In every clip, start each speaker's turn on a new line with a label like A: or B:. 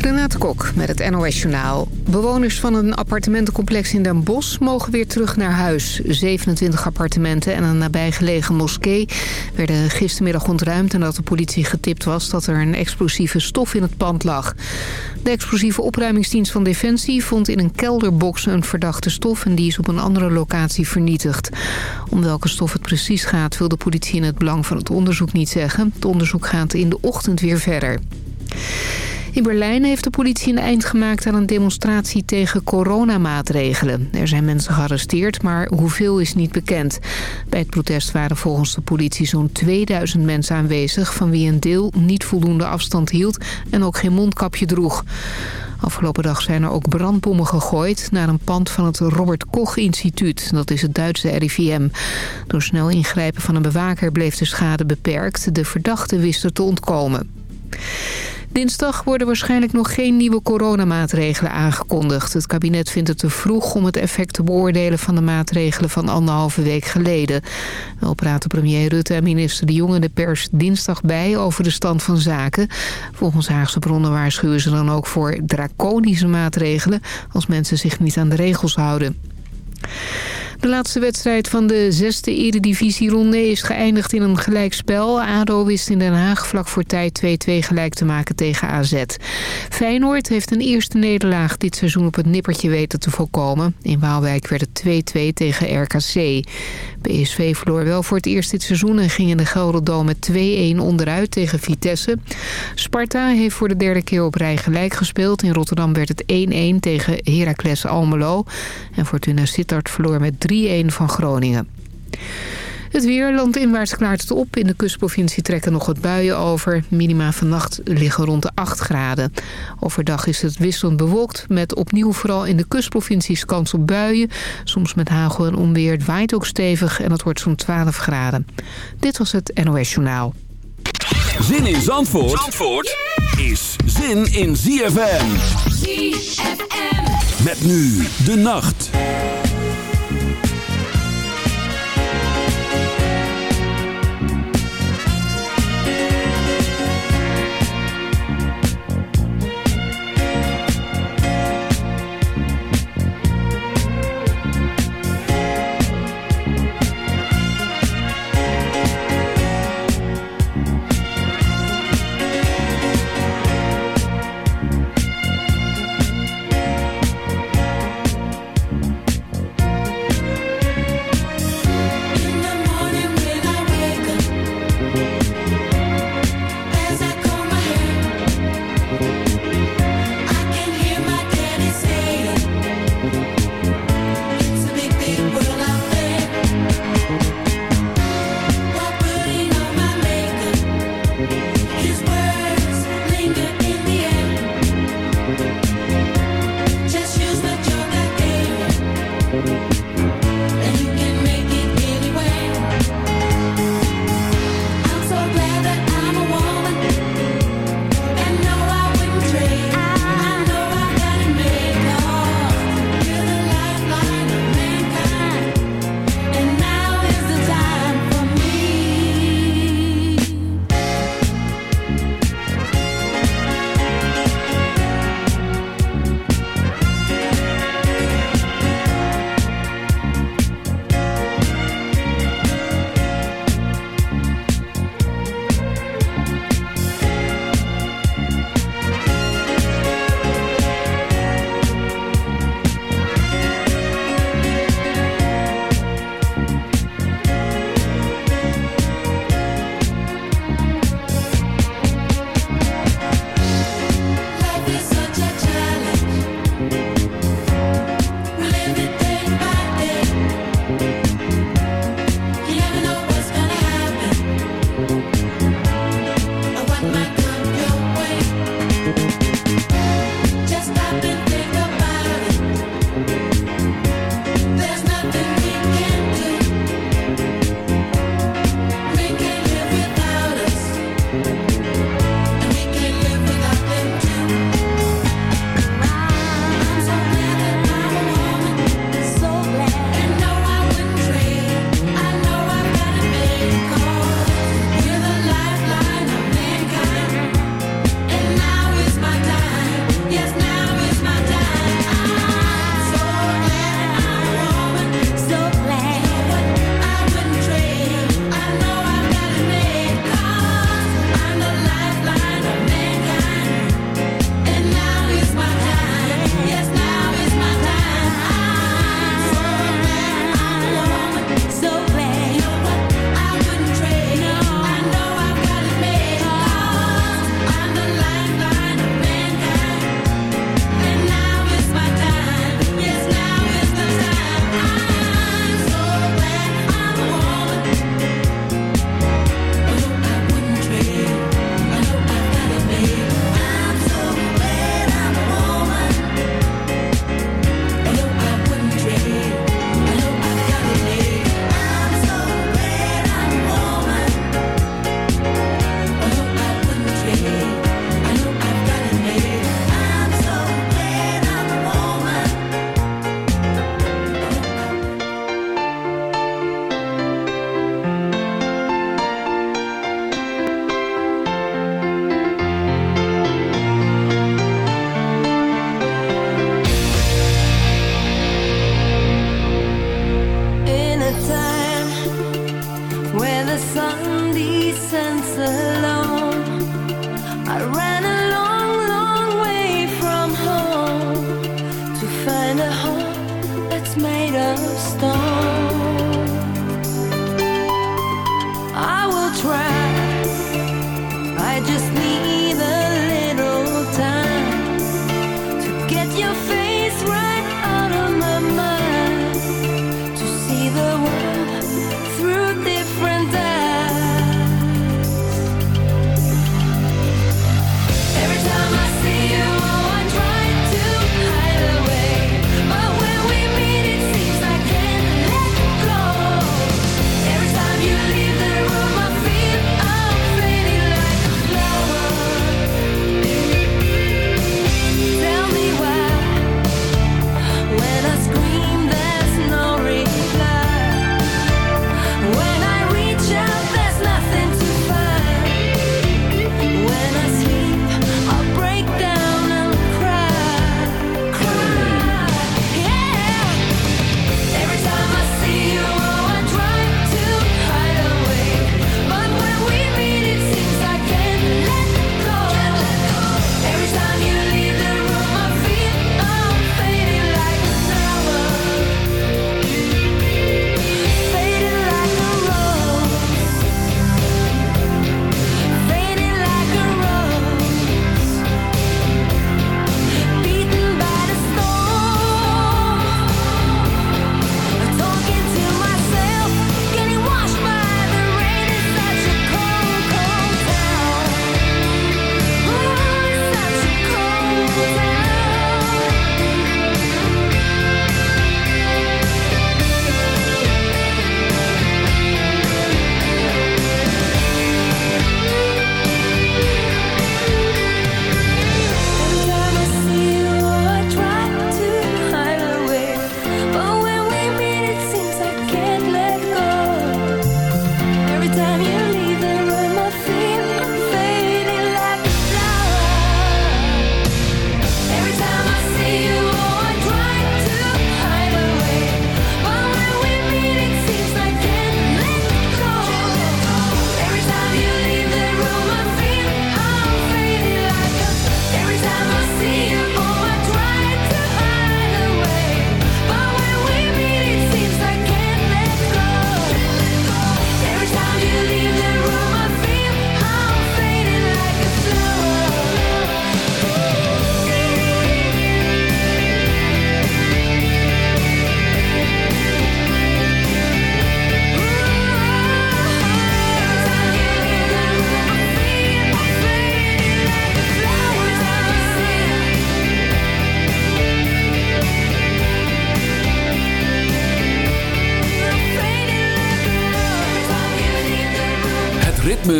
A: Renate Kok met het NOS Journaal. Bewoners van een appartementencomplex in Den Bosch mogen weer terug naar huis. 27 appartementen en een nabijgelegen moskee werden gistermiddag ontruimd... nadat de politie getipt was dat er een explosieve stof in het pand lag. De explosieve opruimingsdienst van Defensie vond in een kelderbox een verdachte stof... en die is op een andere locatie vernietigd. Om welke stof het precies gaat wil de politie in het belang van het onderzoek niet zeggen. Het onderzoek gaat in de ochtend weer verder. In Berlijn heeft de politie een eind gemaakt aan een demonstratie tegen coronamaatregelen. Er zijn mensen gearresteerd, maar hoeveel is niet bekend. Bij het protest waren volgens de politie zo'n 2000 mensen aanwezig... van wie een deel niet voldoende afstand hield en ook geen mondkapje droeg. Afgelopen dag zijn er ook brandbommen gegooid naar een pand van het Robert Koch Instituut. Dat is het Duitse RIVM. Door snel ingrijpen van een bewaker bleef de schade beperkt. De verdachte wisten te ontkomen. Dinsdag worden waarschijnlijk nog geen nieuwe coronamaatregelen aangekondigd. Het kabinet vindt het te vroeg om het effect te beoordelen van de maatregelen van anderhalve week geleden. Wel praten premier Rutte en minister De Jonge de pers dinsdag bij over de stand van zaken. Volgens Haagse bronnen waarschuwen ze dan ook voor draconische maatregelen als mensen zich niet aan de regels houden. De laatste wedstrijd van de zesde eredivisie-ronde is geëindigd in een gelijkspel. ADO wist in Den Haag vlak voor tijd 2-2 gelijk te maken tegen AZ. Feyenoord heeft een eerste nederlaag dit seizoen op het nippertje weten te voorkomen. In Waalwijk werd het 2-2 tegen RKC. PSV verloor wel voor het eerst dit seizoen en ging in de Gelderdoom met 2-1 onderuit tegen Vitesse. Sparta heeft voor de derde keer op rij gelijk gespeeld. In Rotterdam werd het 1-1 tegen Heracles Almelo. En Fortuna Sittard verloor met 3-1 van Groningen. Het weer landinwaarts klaart het op. In de kustprovincie trekken nog wat buien over. Minima vannacht liggen rond de 8 graden. Overdag is het wisselend bewolkt met opnieuw vooral in de kustprovincies kans op buien. Soms met hagel en onweer. Het waait ook stevig en het wordt zo'n 12 graden. Dit was het NOS Journaal.
B: Zin in Zandvoort, Zandvoort is zin in ZFM. ZFM. Met nu de nacht.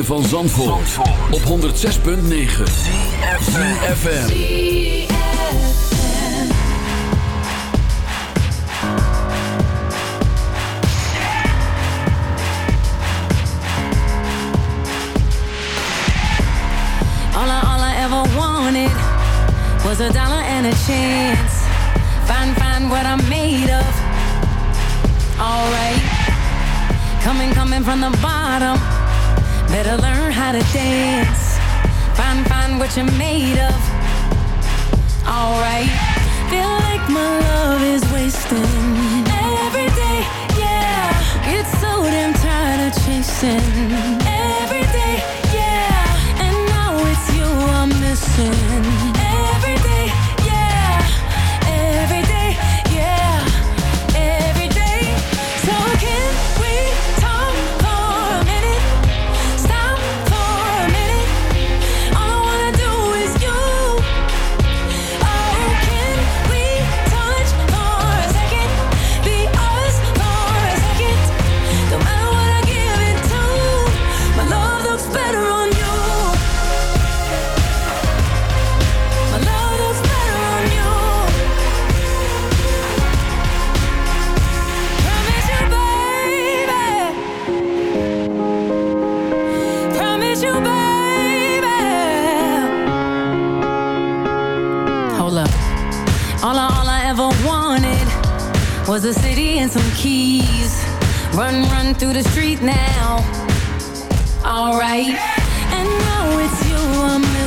B: Van Zandvoort, op 106.9 CFFM
C: All I, all I ever wanted was a dollar and a chance. Find, find what I'm made of. Alright Coming, coming from the bottom Better learn how to dance. Find, find what you're made of. Alright. Feel like my love is wasting. Every day, yeah. Get so damn tired of chasing. Every day, yeah. And now it's you I'm missing was a city and some keys. Run, run through the street now. Alright. And now it's you I'm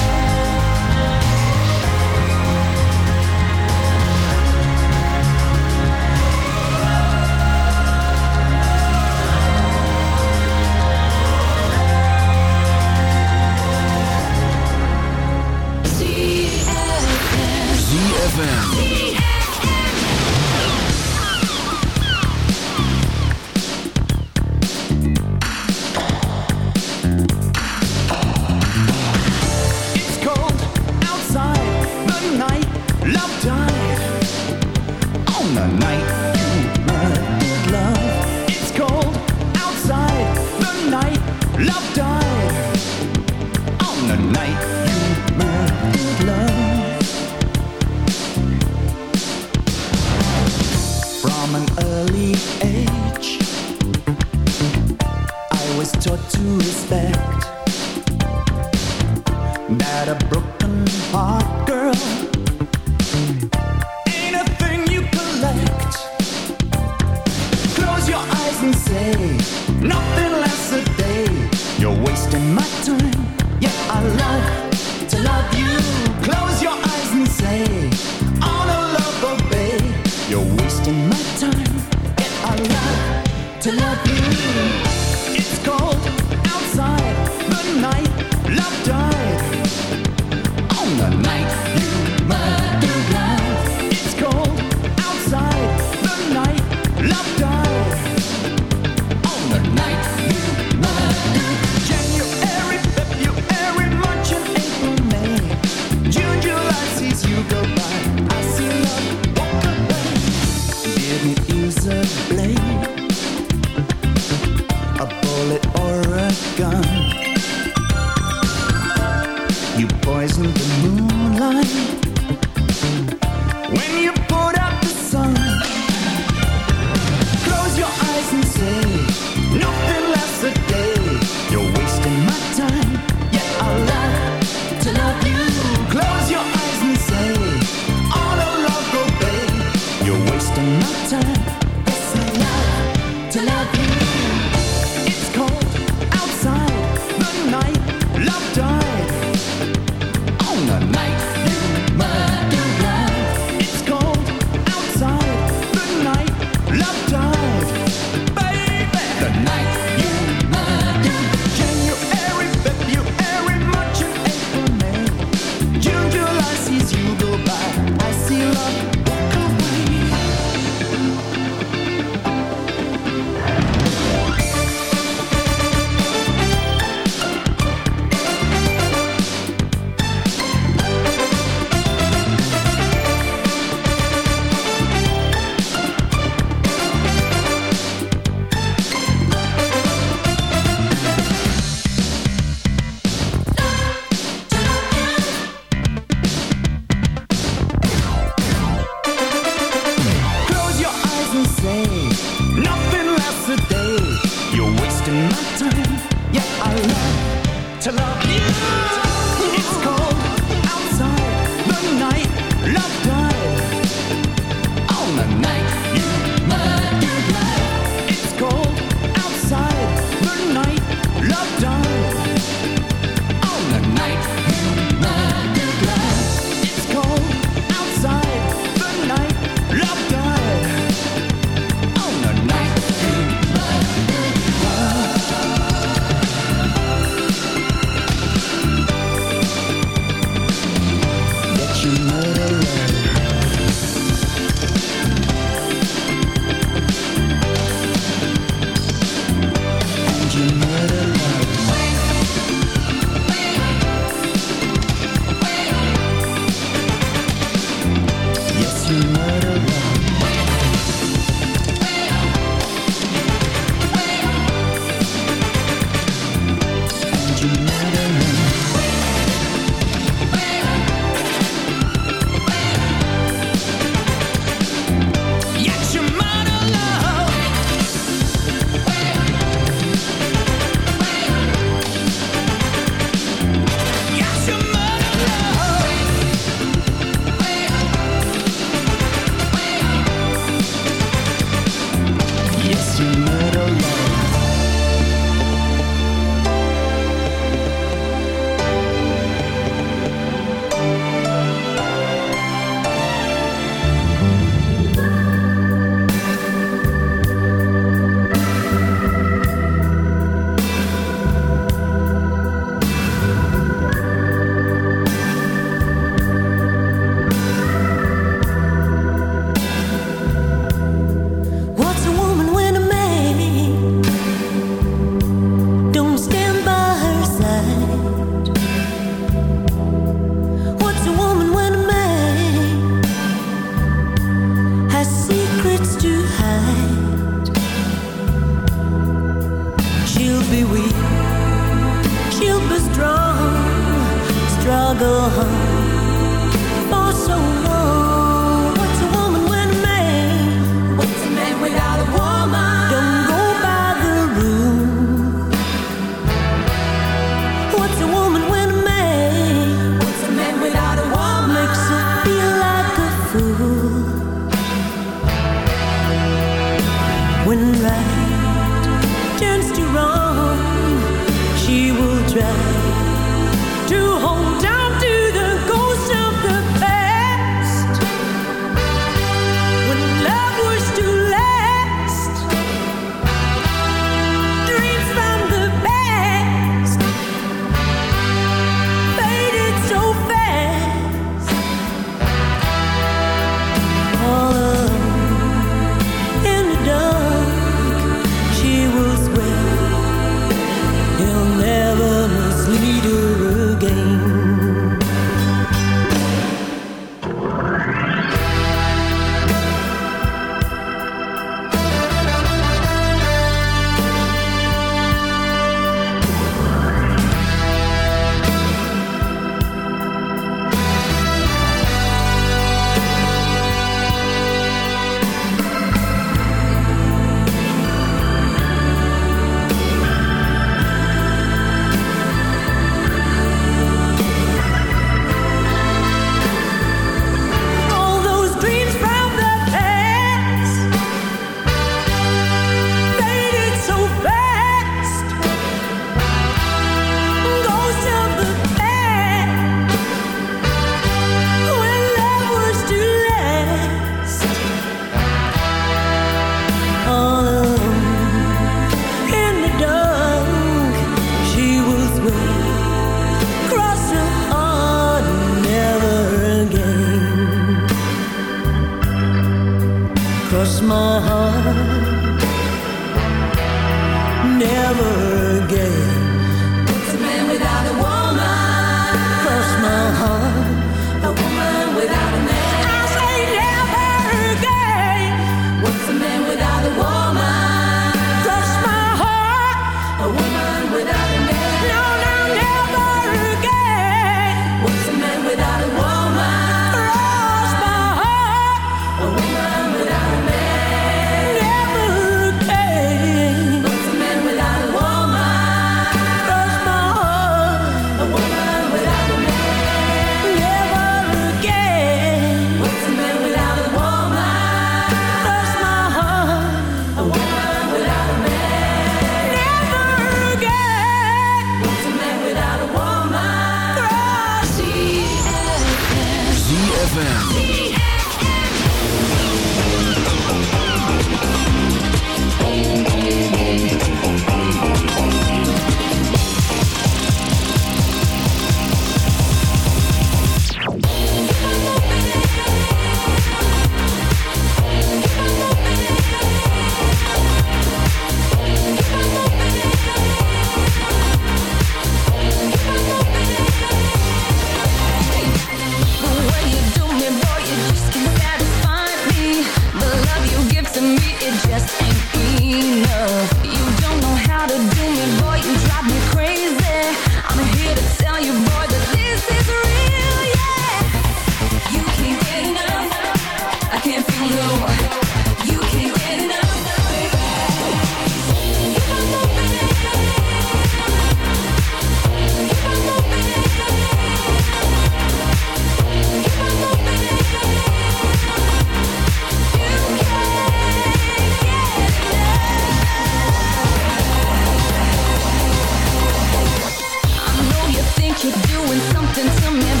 D: doing something to me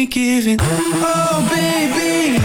E: me giving. Oh, baby.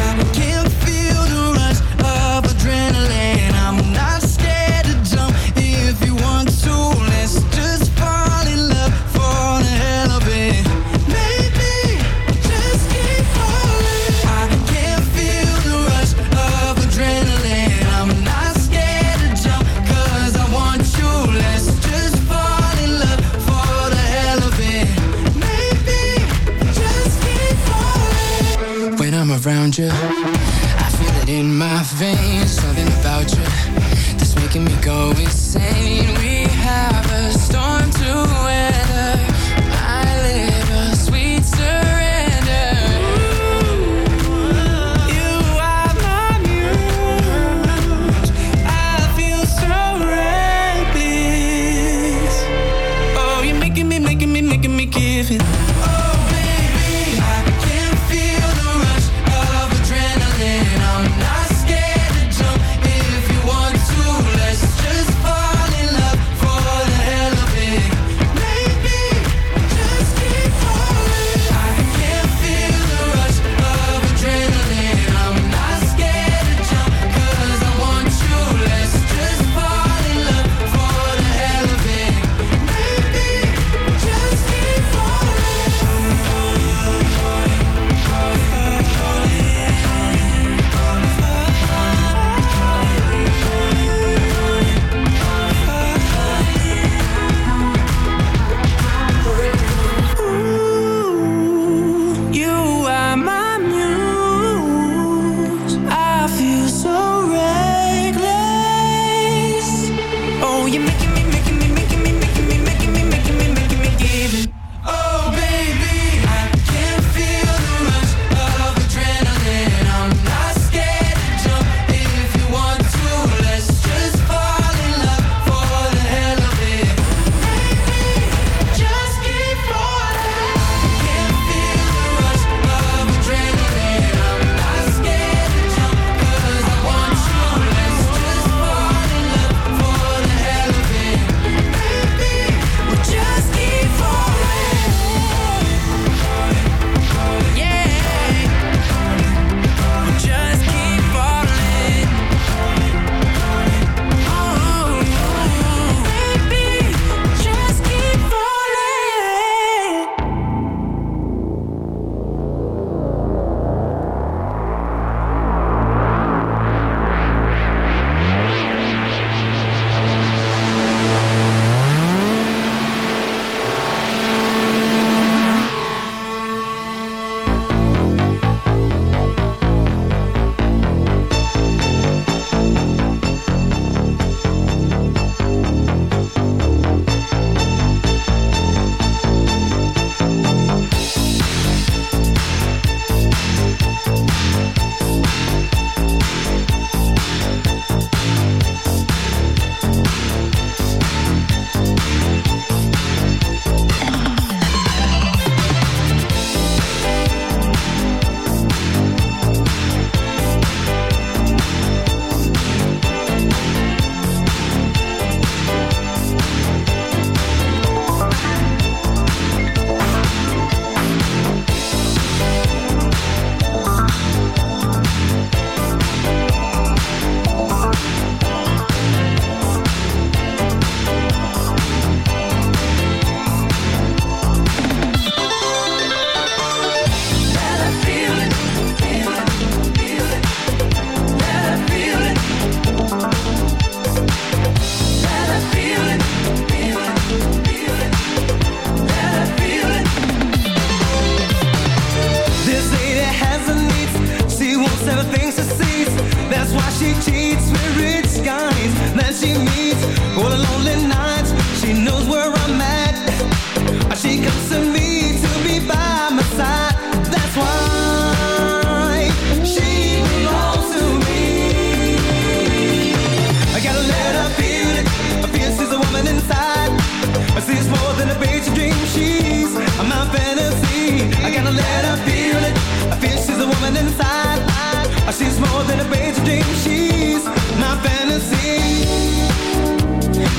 F: Fantasy.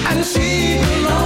F: And she belongs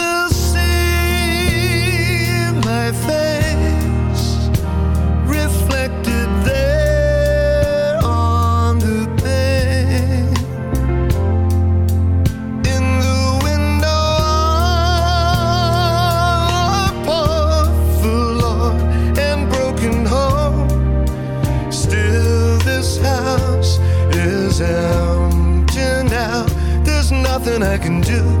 G: can do.